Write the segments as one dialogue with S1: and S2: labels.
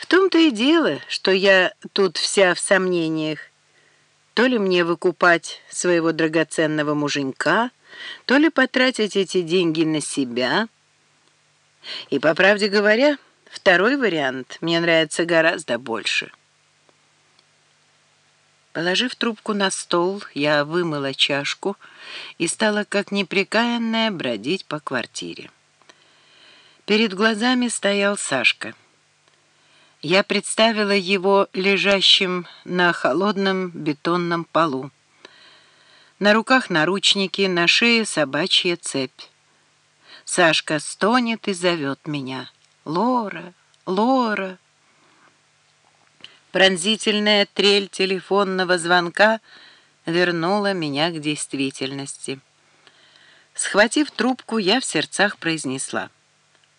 S1: В том-то и дело, что я тут вся в сомнениях. То ли мне выкупать своего драгоценного муженька, то ли потратить эти деньги на себя. И, по правде говоря, второй вариант мне нравится гораздо больше. Положив трубку на стол, я вымыла чашку и стала, как непрекаянная, бродить по квартире. Перед глазами стоял Сашка. Я представила его лежащим на холодном бетонном полу. На руках наручники, на шее собачья цепь. Сашка стонет и зовет меня. «Лора! Лора!» Пронзительная трель телефонного звонка вернула меня к действительности. Схватив трубку, я в сердцах произнесла.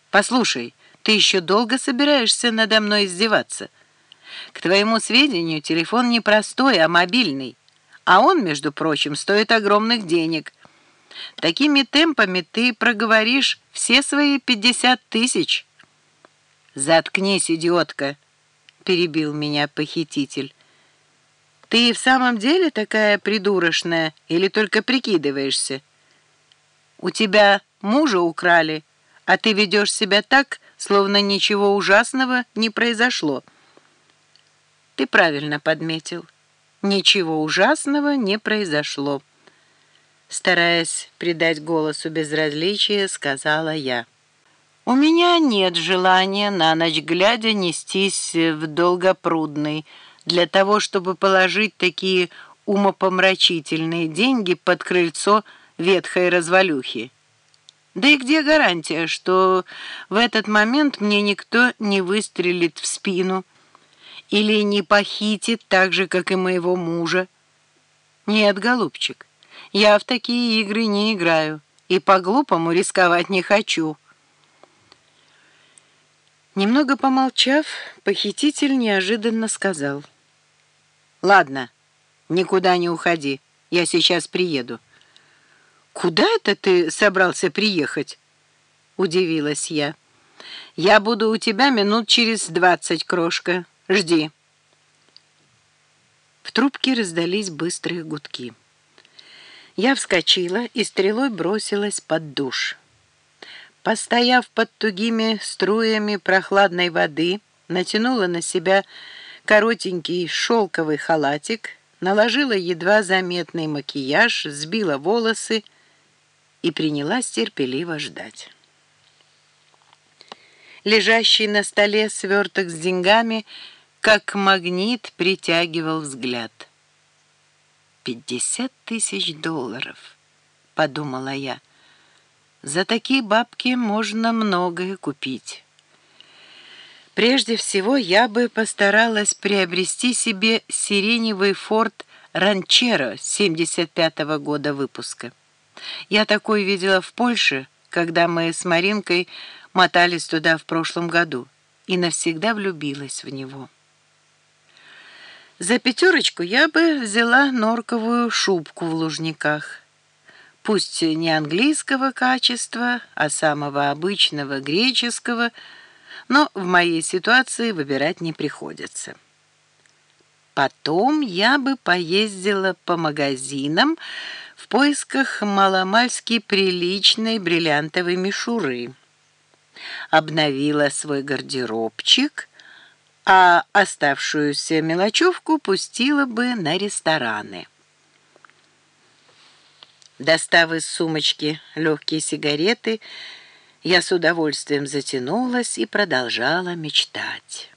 S1: «Послушай, ты еще долго собираешься надо мной издеваться? К твоему сведению, телефон не простой, а мобильный. А он, между прочим, стоит огромных денег. Такими темпами ты проговоришь все свои пятьдесят тысяч». «Заткнись, идиотка!» — перебил меня похититель. «Ты в самом деле такая придурочная или только прикидываешься? У тебя мужа украли, а ты ведешь себя так, словно ничего ужасного не произошло». «Ты правильно подметил. Ничего ужасного не произошло». Стараясь придать голосу безразличие, сказала я. У меня нет желания на ночь глядя нестись в Долгопрудный для того, чтобы положить такие умопомрачительные деньги под крыльцо ветхой развалюхи. Да и где гарантия, что в этот момент мне никто не выстрелит в спину или не похитит так же, как и моего мужа? Нет, голубчик, я в такие игры не играю и по-глупому рисковать не хочу». Немного помолчав, похититель неожиданно сказал. «Ладно, никуда не уходи, я сейчас приеду». «Куда это ты собрался приехать?» — удивилась я. «Я буду у тебя минут через двадцать, крошка. Жди». В трубке раздались быстрые гудки. Я вскочила и стрелой бросилась под душ. Постояв под тугими струями прохладной воды, натянула на себя коротенький шелковый халатик, наложила едва заметный макияж, сбила волосы и принялась терпеливо ждать. Лежащий на столе сверток с деньгами, как магнит, притягивал взгляд. «Пятьдесят тысяч долларов», — подумала я, — за такие бабки можно многое купить. Прежде всего, я бы постаралась приобрести себе сиреневый форт «Ранчеро» 75 -го года выпуска. Я такой видела в Польше, когда мы с Маринкой мотались туда в прошлом году, и навсегда влюбилась в него. За пятерочку я бы взяла норковую шубку в Лужниках пусть не английского качества, а самого обычного греческого, но в моей ситуации выбирать не приходится. Потом я бы поездила по магазинам в поисках маломальски приличной бриллиантовой мишуры. Обновила свой гардеробчик, а оставшуюся мелочевку пустила бы на рестораны. Достав из сумочки легкие сигареты, я с удовольствием затянулась и продолжала мечтать.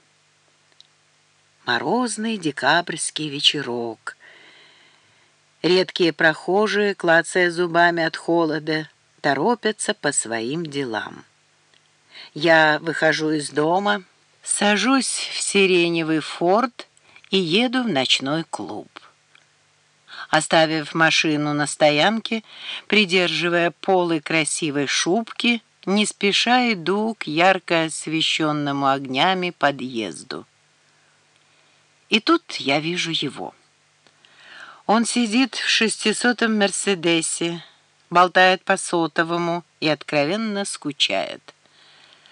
S1: Морозный декабрьский вечерок. Редкие прохожие, клацая зубами от холода, торопятся по своим делам. Я выхожу из дома, сажусь в сиреневый форт и еду в ночной клуб. Оставив машину на стоянке, придерживая полы красивой шубки, не спеша иду к ярко освещенному огнями подъезду. И тут я вижу его. Он сидит в шестисотом «Мерседесе», болтает по сотовому и откровенно скучает.